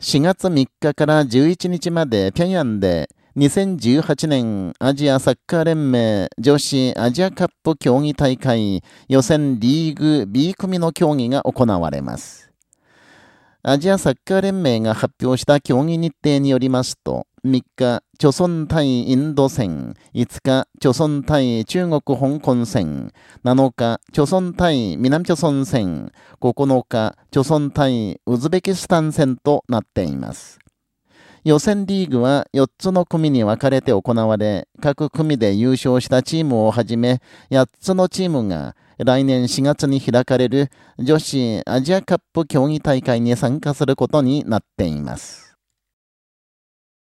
4月3日から11日まで平壌で2018年アジアサッカー連盟女子アジアカップ競技大会予選リーグ B 組の競技が行われます。アジアサッカー連盟が発表した競技日程によりますと、3日、朝鮮対インド戦、5日、朝鮮対中国香港戦、7日、朝鮮対南朝鮮戦、9日、朝鮮対ウズベキスタン戦となっています。予選リーグは4つの組に分かれて行われ、各組で優勝したチームをはじめ、8つのチームが来年4月に開かれる女子アジアカップ競技大会に参加することになっています。